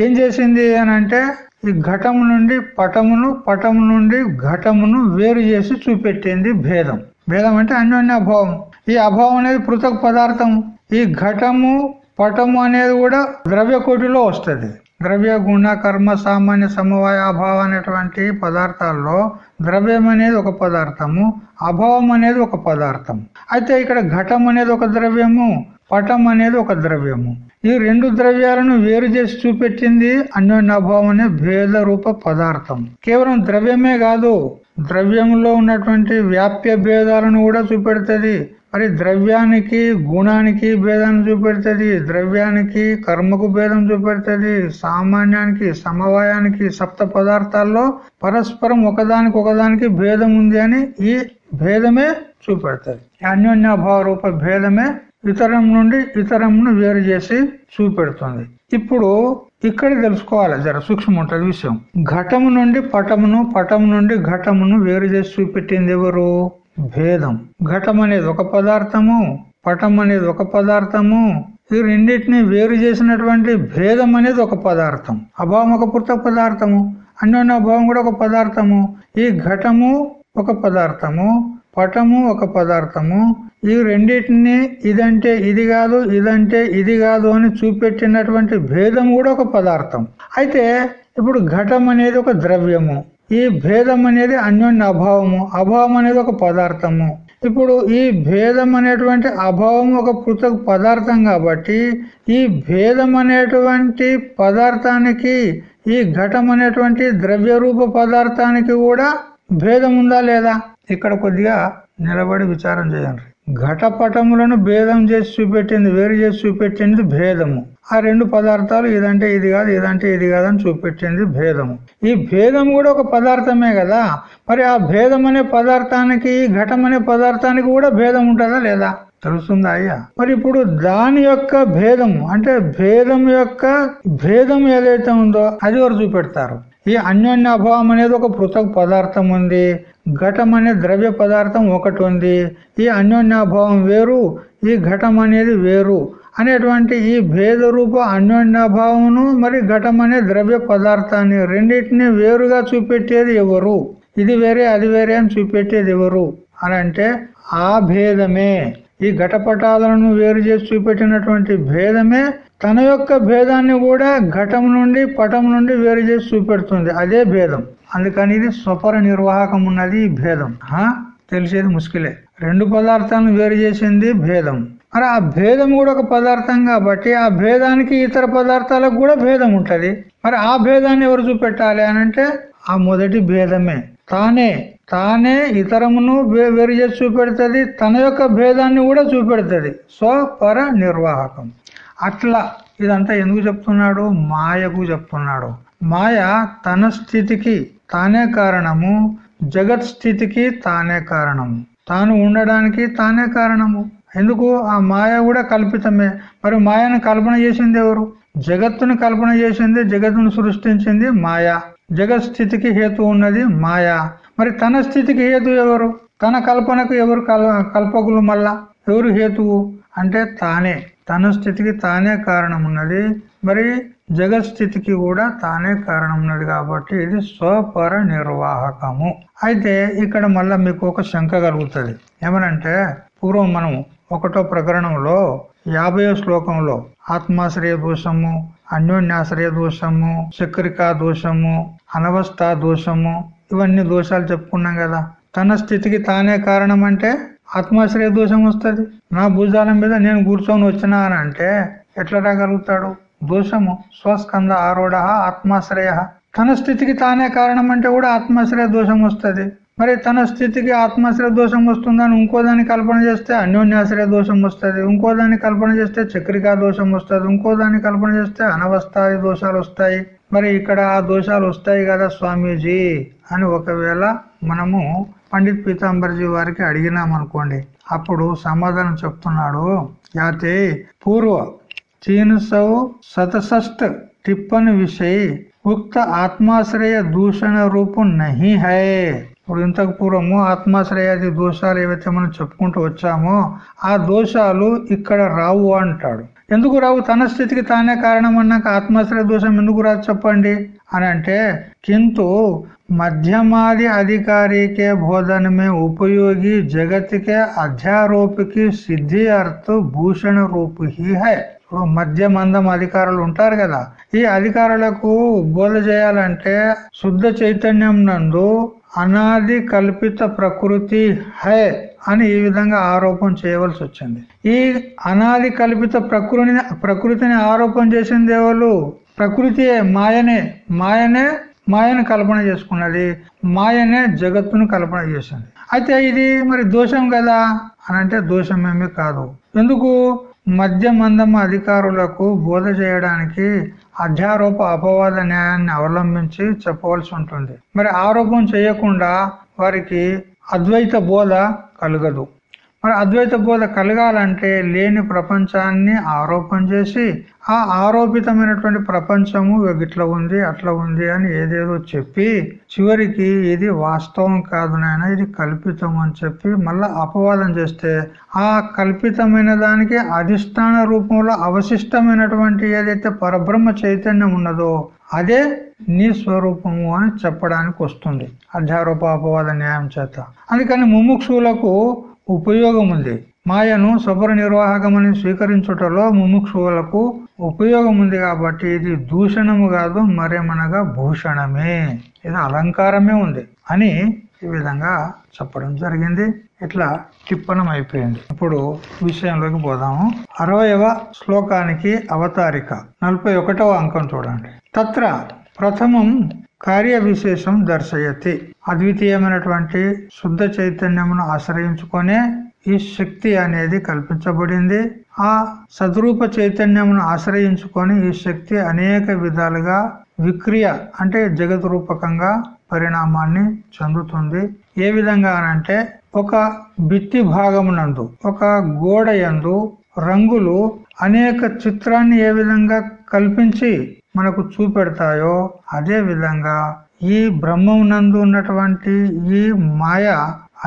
ఏం చేసింది అని అంటే ఈ ఘటము నుండి పటమును పటము నుండి ఘటమును వేరు చేసి చూపెట్టింది భేదం. భేదం అంటే అన్యోన్యాభావం. ఈ అభావం అనేది పృథక్ పదార్థం ఈ ఘటము పటము అనేది కూడా ద్రవ్య కోటిలో వస్తుంది. ద్రవ్య గుణ కర్మ సామాన్య సమవాయ అభావం అనేటువంటి పదార్థాల్లో ద్రవ్యం అనేది ఒక పదార్థము అభావం అనేది ఒక పదార్థం అయితే ఇక్కడ ఘటం అనేది ఒక ద్రవ్యము పటం అనేది ఒక ద్రవ్యము. ఈ రెండు ద్రవ్యాలను వేరు చేసి చూపెట్టింది అన్యోన్యాభావం అనే భేద రూప పదార్థం. కేవలం ద్రవ్యమే కాదు ద్రవ్యంలో ఉన్నటువంటి వ్యాప్య భేదాలను కూడా చూపెడుతుంది. మరి ద్రవ్యానికి గుణానికి భేదాన్ని చూపెడుతుంది. ద్రవ్యానికి కర్మకు భేదం చూపెడుతుంది. సామాన్యానికి సమవాయానికి సప్త పదార్థాల్లో పరస్పరం ఒకదానికి ఒకదానికి భేదం ఉంది అని ఈ భేదమే చూపెడుతుంది. అన్యోన్యాభావ రూప భేదమే ఇతరం నుండి ఇతరంను వేరు చేసి చూపెడుతుంది. ఇప్పుడు ఇక్కడ తెలుసుకోవాలి జర సూక్ష్మం ఉంటుంది విషయం. ఘటము నుండి పటమును పటము నుండి ఘటమును వేరు చేసి చూపెట్టింది ఎవరు? భేదం. ఘటం అనేది ఒక పదార్థము పటం అనేది ఒక పదార్థము ఈ రెండింటిని వేరు చేసినటువంటి భేదం అనేది ఒక పదార్థం. అభావం ఒక పుట్ట పదార్థము అన్యోన్య అభావం కూడా ఒక పదార్థము. ఈ ఘటము ఒక పదార్థము పటము ఒక పదార్థము. ఈ రెండింటిని ఇదంటే ఇది కాదు ఇదంటే ఇది కాదు అని చూపెట్టినటువంటి భేదం కూడా ఒక పదార్థం. అయితే ఇప్పుడు ఘటం అనేది ఒక ద్రవ్యము. ఈ భేదం అనేది అన్యోన్య అభావము. అభావం అనేది ఒక పదార్థము. ఇప్పుడు ఈ భేదం అనేటువంటి అభావం ఒక పృథక్ పదార్థం కాబట్టి ఈ భేదం అనేటువంటి పదార్థానికి ఈ ఘటం అనేటువంటి ద్రవ్య రూప పదార్థానికి కూడా భేదం ఉందా లేదా? ఇక్కడ కొద్దిగా నిలబడి విచారం చేయండి. ఘటపటములను భేదం చేసి చూపెట్టింది వేరు చేసి చూపెట్టింది భేదము. ఆ రెండు పదార్థాలు ఇదంటే ఇది కాదు ఇదంటే ఇది కాదని చూపెట్టింది భేదము. ఈ భేదం కూడా ఒక పదార్థమే కదా? మరి ఆ భేదం అనే పదార్థానికి ఈ ఘటం అనే పదార్థానికి కూడా భేదం ఉంటుందా లేదా? తెలుస్తుందా అయ్యా? మరి ఇప్పుడు దాని యొక్క భేదము అంటే భేదం యొక్క భేదం ఏదైతే ఉందో అది వారు చూపెడతారు? ఈ అన్యోన్యాభావం అనేది ఒక పృథక్ పదార్థం ఉంది. ఘటం అనే ద్రవ్య పదార్థం ఒకటి ఉంది. ఈ అన్యోన్యాభావం వేరు ఈ ఘటం అనేది వేరు అనేటువంటి ఈ భేద రూప అన్యోన్యాభావమును మరి ఘటం అనే ద్రవ్య పదార్థాన్ని రెండింటిని వేరుగా చూపెట్టేది ఎవరు? ఇది వేరే అది వేరే అని చూపెట్టేది ఎవరు? అని అంటే ఆ భేదమే. ఈ ఘటపటాలను వేరు చేసి చూపెట్టినటువంటి భేదమే తన యొక్క భేదాన్ని కూడా ఘటం నుండి పటం నుండి వేరు చేసి చూపెడుతుంది. అదే భేదం. అందుకని ఇది స్వపర నిర్వాహకం ఉన్నది భేదం. తెలిసేది ముష్కిలే. రెండు పదార్థాలను వేరు చేసింది భేదం. మరి ఆ భేదం కూడా ఒక పదార్థం కాబట్టి ఆ భేదానికి ఇతర పదార్థాలకు కూడా భేదం ఉంటుంది. మరి ఆ భేదాన్ని ఎవరు చూపెట్టాలి అని అంటే ఆ మొదటి భేదమే. తానే. తానే ఇతరమును వేరు చేసి చూపెడుతుంది. తన యొక్క భేదాన్ని కూడా చూపెడుతుంది. స్వపర నిర్వాహకం. అట్లా ఇదంతా ఎందుకు చెప్తున్నాడు? మాయకు చెప్తున్నాడు. మాయ తన స్థితికి తానే కారణము జగత్ స్థితికి తానే కారణము. తాను ఉండడానికి తానే కారణము. ఎందుకు? ఆ మాయ కూడా కల్పితమే. మరి మాయను కల్పన చేసింది ఎవరు? జగత్తును కల్పన చేసింది జగత్తును సృష్టించింది మాయ. జగత్ స్థితికి హేతు ఉన్నది మాయ. మరి తన స్థితికి హేతు ఎవరు? తన కల్పనకు ఎవరు కల్పకులు మళ్ళా? ఎవరు హేతువు? అంటే తానే. తన స్థితికి తానే కారణం ఉన్నది మరి జగత్ స్థితికి కూడా తానే కారణం ఉన్నది కాబట్టి ఇది స్వపర నిర్వాహకము అయితే ఇక్కడ మళ్ళా మీకు ఒక శంక కలుగుతుంది. ఏమనంటే పూర్వం మనం ఒకటో ప్రకరణంలో యాభయో శ్లోకంలో ఆత్మాశ్రయ దోషము అన్యోన్యాశ్రయ దోషము చక్రికా దోషము అనవస్థా దోషము ఇవన్నీ దోషాలు చెప్పుకున్నాం కదా. తన స్థితికి తానే కారణం అంటే ఆత్మాశ్రయ దోషం వస్తుంది. నా భుజాల మీద నేను కూర్చొని వచ్చినా అని అంటే ఎట్లా రాగలుగుతాడు? దోషము స్వస్కంద ఆరోఢ ఆత్మాశ్రయ. తన స్థితికి తానే కారణం అంటే కూడా ఆత్మాశ్రయ దోషం వస్తుంది. మరి తన స్థితికి ఆత్మాశ్రయ దోషం వస్తుందని ఇంకో దాన్ని కల్పన చేస్తే అన్యోన్యాశ్రయ దోషం వస్తుంది. ఇంకో దాన్ని కల్పన చేస్తే చక్రికా దోషం వస్తుంది. ఇంకో దాన్ని కల్పన చేస్తే అనవస్థాయి దోషాలు వస్తాయి. మరి ఇక్కడ ఆ దోషాలు వస్తాయి కదా స్వామీజీ అని ఒకవేళ మనము పండిట్ పీతాంబర్జీ వారికి అడిగినాం అనుకోండి అప్పుడు సమాధానం చెప్తున్నాడు యాతే పూర్వ చీనుసౌ సతసష్ట టిప్పని విషయ ఉక్త ఆత్మాశ్రయ దూషణ రూపం నహి హై. ఇప్పుడు ఇంతకు పూర్వము ఆత్మాశ్రయాది దోషాలు ఏవైతే మనం చెప్పుకుంటూ వచ్చామో ఆ దోషాలు ఇక్కడ రావు అంటాడు. ఎందుకు రావు? తన స్థితికి తానే కారణం అన్నాక ఆత్మాశ్రయ దోషం ఎందుకు రాదు చెప్పండి? అని అంటే కింటు మధ్యమాది అధికారికే బోధనమే ఉపయోగి జగత్కే అధ్యారోపికి సిద్ధి అర్థ భూషణ రూపి హై. ఇప్పుడు మధ్య మందం అధికారులు ఉంటారు కదా ఈ అధికారులకు బోధ చేయాలంటే శుద్ధ చైతన్యం నందు అనాది కల్పిత ప్రకృతి హై అని ఈ విధంగా ఆరోపణ చేయవలసి వచ్చింది. ఈ అనాది కల్పిత ప్రకృతిని ప్రకృతిని ఆరోపణ చేసింది ఎవరు ప్రకృతియే మాయనే మాయనే మాయను కల్పన చేసుకున్నది మాయనే జగత్తును కల్పన చేసింది. అయితే ఇది మరి దోషం కదా? అని అంటే దోషమేమీ కాదు. ఎందుకు? మధ్య మందమ అధికారులకు బోధ చేయడానికి అధ్యారోప అపవాద న్యాయాన్ని అవలంబించి చెప్పవలసి ఉంటుంది. మరి ఆరోపణ చేయకుండా వారికి అద్వైత బోధ కలగదు. మరి అద్వైత బోధ కలగాలంటే లేని ప్రపంచాన్ని ఆరోపణ చేసి ఆ ఆరోపితమైనటువంటి ప్రపంచము ఇట్లా ఉంది అట్లా ఉంది అని ఏదేదో చెప్పి చివరికి ఇది వాస్తవం కాదు నాయన ఇది కల్పితం అని చెప్పి మళ్ళా అపవాదం చేస్తే ఆ కల్పితమైన దానికి అధిష్టాన రూపంలో అవశిష్టమైనటువంటి ఏదైతే పరబ్రహ్మ చైతన్యం ఉన్నదో అదే నీ స్వరూపము అని చెప్పడానికి వస్తుంది. అధ్యారూప అపవాద న్యాయం చేత. అందుకని ముముక్షువులకు ఉపయోగం ఉంది మాయను శుభ్ర నిర్వాహకమని స్వీకరించుటలో ముముక్షువులకు ఉపయోగం ఉంది కాబట్టి ఇది దూషణము కాదు మరేమనగా భూషణమే. ఇది అలంకారమే ఉంది అని ఈ విధంగా చెప్పడం జరిగింది. ఇట్లా టిప్పణం అయిపోయింది ఇప్పుడు విషయంలోకి పోదాము. అరవయవ శ్లోకానికి అవతారిక నలభై ఒకటవ అంకం చూడండి. తత్ర ప్రథమం కార్య విశేషం దర్శయతి. అద్వితీయమైనటువంటి శుద్ధ చైతన్యమును ఆశ్రయించుకొనే ఈ శక్తి అనేది కల్పించబడింది. ఆ సద్రూప చైతన్యమును ఆశ్రయించుకొని ఈ శక్తి అనేక విధాలుగా విక్రియ అంటే జగత్ రూపకంగా పరిణామాన్ని చెందుతుంది. ఏ విధంగా అనంటే ఒక బిత్తి భాగమునందు ఒక గోడ యందు రంగులు అనేక చిత్రాన్ని ఏ విధంగా కల్పించి మనకు చూపెడతాయో? అదే విధంగా ఈ బ్రహ్మం నందు ఉన్నటువంటి ఈ మాయ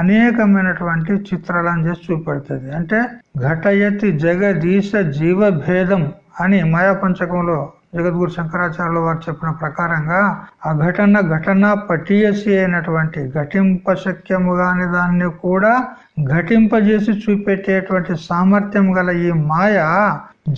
అనేకమైనటువంటి చిత్రాలను చేసి చూపెడుతుంది. అంటే ఘటయతి జగదీశ జీవ భేదం అని మాయా పంచకంలో జగద్గురు శంకరాచార్యుల వారు చెప్పిన ప్రకారంగా ఆ ఘటన ఘటన పటీయసి అయినటువంటి ఘటింపశక్యము కాని దాన్ని కూడా ఘటింపజేసి చూపెట్టేటువంటి సామర్థ్యం గల ఈ మాయ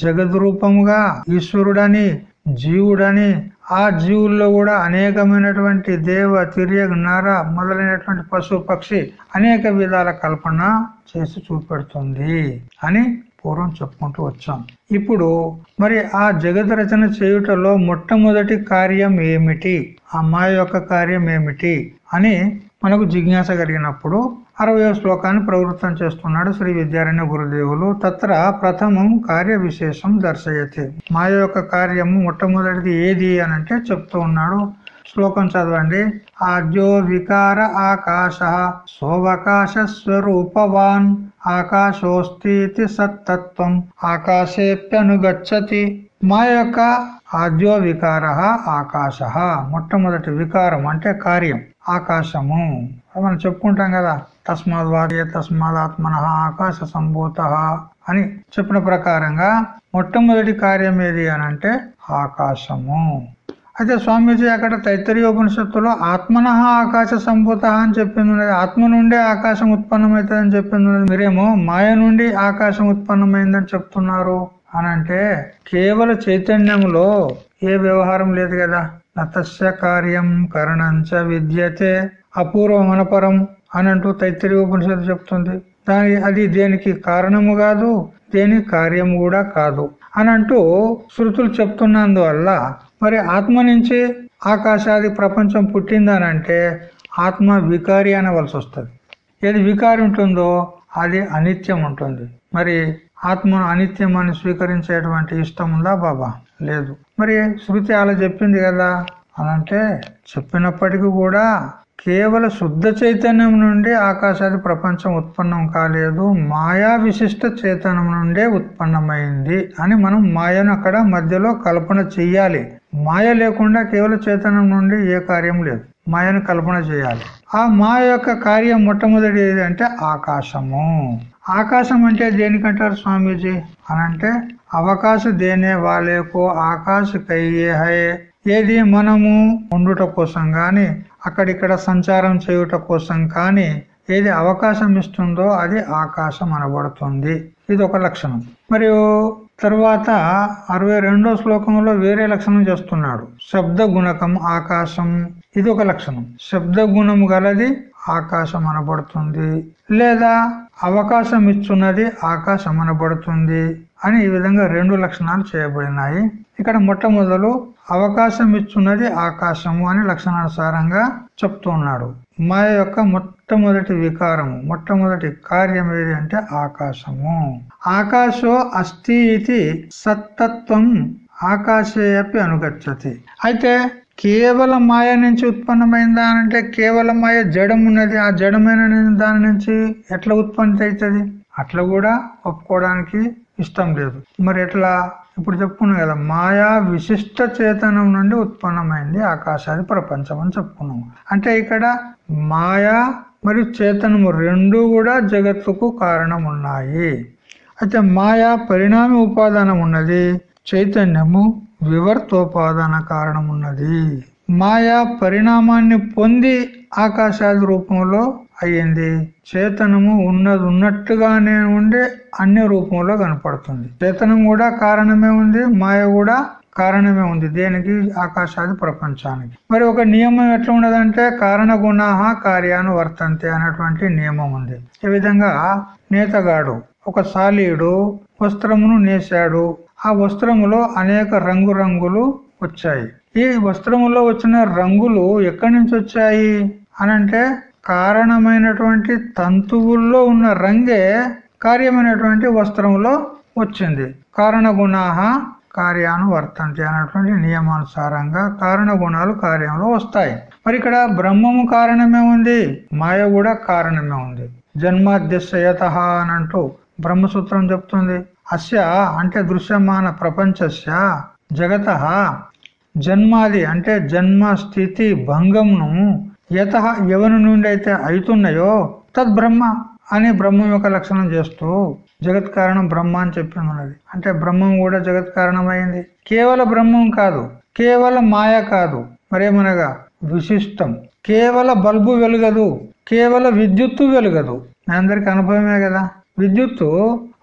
జగద్రూపముగా ఈశ్వరుడని జీవుడని ఆ జీవుల్లో కూడా అనేకమైనటువంటి దేవ తిరియ నర మొదలైనటువంటి పశు పక్షి అనేక విధాల కల్పన చేసి చూపెడుతుంది అని పూర్వం చెప్పుకుంటూ వచ్చాం. ఇప్పుడు మరి ఆ జగత్ రచన చేయుటలో మొట్టమొదటి కార్యం ఏమిటి? ఆ యొక్క కార్యం ఏమిటి? అని మనకు జిజ్ఞాస కలిగినప్పుడు అరవై శ్లోకాన్ని ప్రవృత్తం చేస్తున్నాడు శ్రీ విద్యారణ్య గురుదేవులు. తత్ర ప్రథమం కార్య విశేషం దర్శయతి. మాయ యొక్క కార్యము మొట్టమొదటిది ఏది అని అంటే చెప్తూ ఉన్నాడు. శ్లోకం చదవండి. ఆద్యో వికార ఆకాశ సోవకాశ స్వరూపవాన్ ఆకాశోస్తి సత్తత్వం ఆకాశేప్యనుగచ్చతి. మా యొక్క ఆద్యో వికార ఆకాశ మొట్టమొదటి వికారం అంటే కార్యం. ఆకాశము. మనం చెప్పుకుంటాం కదా తస్మాత్ వార్య తస్మాదాత్మన ఆకాశ సంభూత అని చెప్పిన ప్రకారంగా మొట్టమొదటి కార్యం ఏది అని అంటే ఆకాశము. అయితే స్వామీజీ అక్కడ తైత్తరీయోపనిషత్తులో ఆత్మన ఆకాశ సంభూత అని చెప్పింది ఉన్నది. ఆత్మ నుండే ఆకాశం ఉత్పన్నమవుతుందని చెప్పింది ఉన్నది. మీరేమో మాయ నుండి ఆకాశం ఉత్పన్నమైందని చెప్తున్నారు అనంటే కేవల చైతన్యములో ఏ వ్యవహారం లేదు కదా. నతస్య కార్యం కరణంచ విద్యతే అపూర్వం అనపరం అని అంటూ తైత్తరి ఉపనిషత్తు చెప్తుంది. దాని అది దేనికి కారణము కాదు దేనికి కార్యము కూడా కాదు అని అంటూ శృతులు చెప్తున్నందువల్ల మరి ఆత్మ నుంచి ఆకాశాది ప్రపంచం పుట్టిందనంటే ఆత్మ వికారి అనవలసి వస్తుంది. ఏది వికారి ఉంటుందో అది అనిత్యం ఉంటుంది. మరి ఆత్మను అనిత్యం అని స్వీకరించేటువంటి ఇష్టం ఉందా బాబా? లేదు. మరి శృతి అలా చెప్పింది కదా. అనంటే చెప్పినప్పటికీ కూడా కేవల శుద్ధ చైతన్యం నుండి ఆకాశాది ప్రపంచం ఉత్పన్నం కాలేదు. మాయా విశిష్ట చైతన్యం నుండే ఉత్పన్నమైంది అని మనం మాయను అక్కడ మధ్యలో కల్పన చెయ్యాలి. మాయ లేకుండా కేవల చైతన్యం నుండి ఏ కార్యం లేదు. మాయను కల్పన చేయాలి ఆ మాయ యొక్క కార్యం మొట్టమొదటి ఏది అంటే ఆకాశము. ఆకాశం అంటే దేనికంటారు స్వామీజీ? అనంటే అవకాశ దేనే వాలేకో ఆకాశ కయ్యే హై ఏది మనము ఉండుట కోసం గాని అక్కడిక్కడ సంచారం చేయుట కోసం కానీ ఏది అవకాశం ఇస్తుందో అది ఆకాశం అనబడుతుంది. ఇది ఒక లక్షణం. మరియు తరువాత అరవై రెండో శ్లోకంలో వేరే లక్షణం చేస్తున్నాడు. శబ్ద గుణకం ఆకాశం. ఇది ఒక లక్షణం. శబ్ద గుణం గలది ఆకాశం అనబడుతుంది. లేదా అవకాశం ఇచ్చున్నది ఆకాశం అనబడుతుంది అని ఈ విధంగా రెండు లక్షణాలు చేయబడినాయి. ఇక్కడ మొట్టమొదలు అవకాశం ఇచ్చున్నది ఆకాశము అని లక్షణానుసారంగా చెప్తున్నాడు. మాయ యొక్క మొట్టమొదటి వికారము మొట్టమొదటి కార్యం ఏది అంటే ఆకాశము. ఆకాశో అస్థి ఇది సత్తత్వం ఆకాశేయపి అనుగచ్చతి. అయితే కేవలం మాయ నుంచి ఉత్పన్నమైందా అంటే కేవలం మాయ జడం ఉన్నది. ఆ జడమైన దాని నుంచి ఎట్లా ఉత్పత్తి అవుతుంది? అట్లా కూడా ఒప్పుకోవడానికి ఇష్టం లేదు. మరి ఎట్లా? ఇప్పుడు చెప్పుకున్నాం కదా మాయా విశిష్ట చేతనం నుండి ఉత్పన్నమైంది ఆకాశాది ప్రపంచం అని చెప్పుకున్నాం. అంటే ఇక్కడ మాయా మరియు చేతనము రెండు కూడా జగత్తుకు కారణం ఉన్నాయి అయితే మాయా పరిణామ ఉపాదానం ఉన్నది. చైతన్యము వివర్తోపాదాన కారణమున్నది. మాయా పరిణామాన్ని పొంది ఆకాశాది రూపంలో అయ్యింది. చేతనము ఉన్నది ఉన్నట్టుగానే ఉండి అన్ని రూపంలో కనపడుతుంది. చేతనం కూడా కారణమే ఉంది మాయ కూడా కారణమే ఉంది. దేనికి? ఆకాశాది ప్రపంచానికి. మరి ఒక నియమం ఎట్లా ఉండదంటే కారణ గుణాహ కార్యాను వర్తంతే అనేటువంటి నియమం ఉంది. ఈ విధంగా? నేతగాడు ఒక సాలీడు వస్త్రమును నేసాడు ఆ వస్త్రములో అనేక రంగు రంగులు వచ్చాయి. ఈ వస్త్రములో వచ్చిన రంగులు ఎక్కడి నుంచి వచ్చాయి? అనంటే కారణమైనటువంటి తంతువుల్లో ఉన్న రంగే కార్యమైనటువంటి వస్త్రంలో వచ్చింది. కారణ గుణాహ కార్యాను వర్తంతి అనేటువంటి నియమానుసారంగా కారణ గుణాలు కార్యంలో వస్తాయి. మరి ఇక్కడ బ్రహ్మము కారణమే ఉంది మాయ కూడా కారణమే ఉంది. జన్మాద్యశయత అని అంటూ బ్రహ్మసూత్రం చెప్తుంది. అస్య అంటే దృశ్యమాన ప్రపంచస్య జగత జన్మాది అంటే జన్మ స్థితి భంగంను యత ఎవరి నుండి అయితే అవుతున్నాయో తద్ బ్రహ్మ అని బ్రహ్మం యొక్క లక్షణం చేస్తూ జగత్ కారణం బ్రహ్మ అని చెప్పింది ఉన్నది. అంటే బ్రహ్మం కూడా జగత్ కారణమైంది. కేవల బ్రహ్మం కాదు కేవల మాయ కాదు మరేమనగా విశిష్టం. కేవల బల్బు వెలుగదు కేవల విద్యుత్తు వెలుగదు. మీ అందరికి అనుభవమే కదా? విద్యుత్తు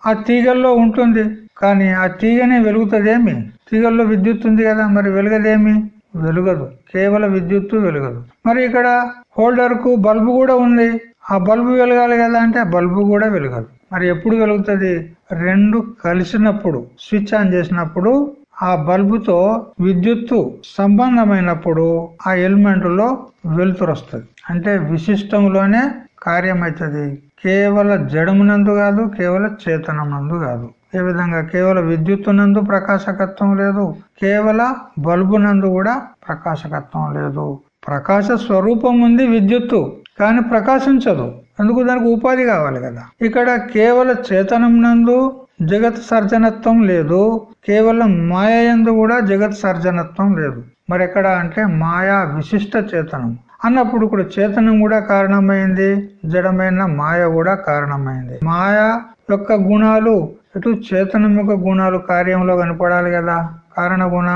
ఆ తీగల్లో ఉంటుంది కానీ ఆ తీగనే వెలుగుతుందేమి? తీగల్లో విద్యుత్ ఉంది కదా మరి వెలుగదేమి? వెలుగదు. కేవల విద్యుత్తు వెలుగదు. మరి ఇక్కడ హోల్డర్కు బల్బు కూడా ఉంది. ఆ బల్బు వెలగాలి కదా అంటే బల్బు కూడా వెలగదు. మరి ఎప్పుడు వెలుగుతుంది? రెండు కలిసినప్పుడు స్విచ్ ఆన్ చేసినప్పుడు ఆ బల్బుతో విద్యుత్తు సంబంధమైనప్పుడు ఆ ఎలిమెంట్లో వెలుతురు వస్తుంది. అంటే విశిష్టంలోనే కార్యమవుతుంది కేవల జడమునందు కాదు కేవల చేతనమునందు కాదు. ఏ విధంగా? కేవల విద్యుత్తు నందు ప్రకాశకత్వం లేదు కేవల బల్బు నందు కూడా ప్రకాశకత్వం లేదు. ప్రకాశ స్వరూపం ఉంది విద్యుత్తు కానీ ప్రకాశించదు అందుకు దానికి ఉపాధి కావాలి కదా. ఇక్కడ కేవల చేతనం నందు జగత్ సర్జనత్వం లేదు కేవలం మాయ ఎందు కూడా జగత్ సర్జనత్వం లేదు. మరి ఎక్కడ అంటే మాయా విశిష్ట చేతనం అన్నప్పుడు కూడా చేతనం కూడా కారణమైంది జడమైన మాయ కూడా కారణమైంది. మాయ యొక్క గుణాలు ఇటు చేతనం యొక్క గుణాలు కార్యంలో కనపడాలి కదా? కారణ గుణ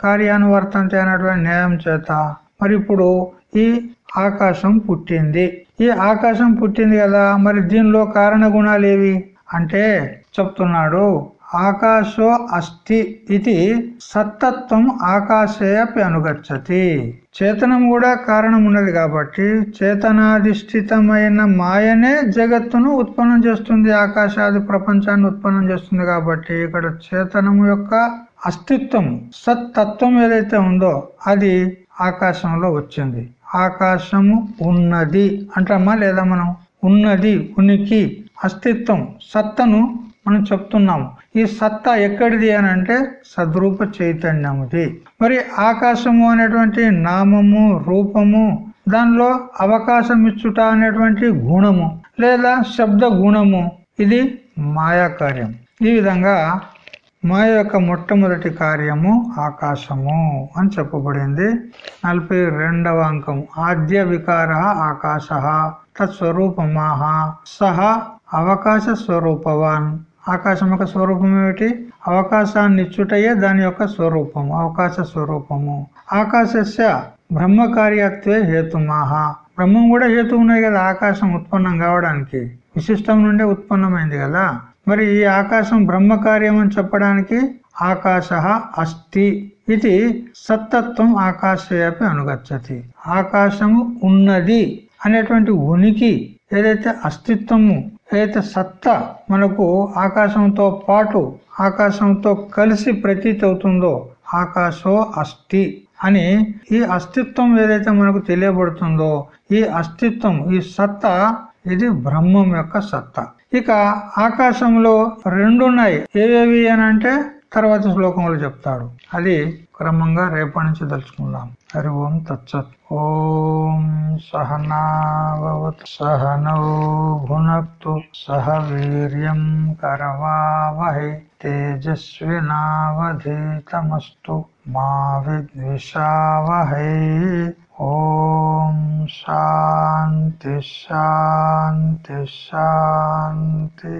కార్యానువర్తంతే అనేటువంటి న్యాయం చేత. మరి ఇప్పుడు ఈ ఆకాశం పుట్టింది. ఈ ఆకాశం పుట్టింది కదా? మరి దీనిలో కారణ గుణాలు ఏవి? అంటే చెప్తున్నాడు ఆకాశో అస్థి ఇది సత్తత్వం ఆకాశేయపి అనుగచ్చతి. చేతనం కూడా కారణం ఉన్నది కాబట్టి చేతనాధిష్ఠితమైన మాయనే జగత్తును ఉత్పన్నం చేస్తుంది ఆకాశాది ప్రపంచాన్ని ఉత్పన్నం చేస్తుంది కాబట్టి ఇక్కడ చేతనం యొక్క అస్తిత్వం సత్తత్వం ఏదైతే ఉందో అది ఆకాశంలో వచ్చింది. ఆకాశము ఉన్నది అంటామా లేదా మనం? ఉన్నది ఉనికి అస్తిత్వం సత్తను మనం చెప్తున్నాము. ఈ సత్తా ఎక్కడిది అని అంటే సద్రూప చైతన్యముది. మరి ఆకాశము అనేటువంటి నామము రూపము దానిలో అవకాశం ఇచ్చుట అనేటువంటి గుణము లేదా శబ్ద గుణము ఇది మాయా కార్యం ఈ విధంగా మాయ యొక్క మొట్టమొదటి కార్యము ఆకాశము అని చెప్పబడింది. నలభై రెండవ అంకం. ఆద్య వికార ఆకాశ తత్స్వరూపమాహ సహ అవకాశ స్వరూపవాన్. ఆకాశం యొక్క స్వరూపం ఏమిటి? అవకాశాన్నిచ్చుటయే దాని యొక్క స్వరూపము అవకాశ స్వరూపము. ఆకాశస్య బ్రహ్మకార్యత్వే హేతుమాహ. బ్రహ్మం కూడా హేతు ఉన్నాయి కదా ఆకాశం ఉత్పన్నం కావడానికి. విశిష్టం నుండే ఉత్పన్నమైంది కదా. మరి ఈ ఆకాశం బ్రహ్మకార్యం అని చెప్పడానికి ఆకాశ అస్థి ఇది సత్తత్వం ఆకాశయాపి అనుగచ్చతి. ఆకాశము ఉన్నది అనేటువంటి ఉనికి ఏదైతే అస్తిత్వము అయితే సత్తా మనకు ఆకాశంతో పాటు ఆకాశంతో కలిసి ప్రతీతి అవుతుందో ఆకాశో అస్థి అని ఈ అస్తిత్వం ఏదైతే మనకు తెలియబడుతుందో ఈ అస్తిత్వం ఈ సత్తా ఇది బ్రహ్మం యొక్క సత్తా. ఇక ఆకాశంలో రెండున్నాయి ఏవేవి అని అంటే తర్వాత శ్లోకంలో చెప్తాడు. అది క్రమంగా రేపటి నుంచి తెలుసుకుందాం. హరి ఓం తచ్చత్ ఓం సహనావత్ సహనౌ భునక్తు సహ వీర్యం కరవావహై తేజస్వినావధీతమస్తు మా విద్విషావహై ఓం శాంతి శాంతి శాంతి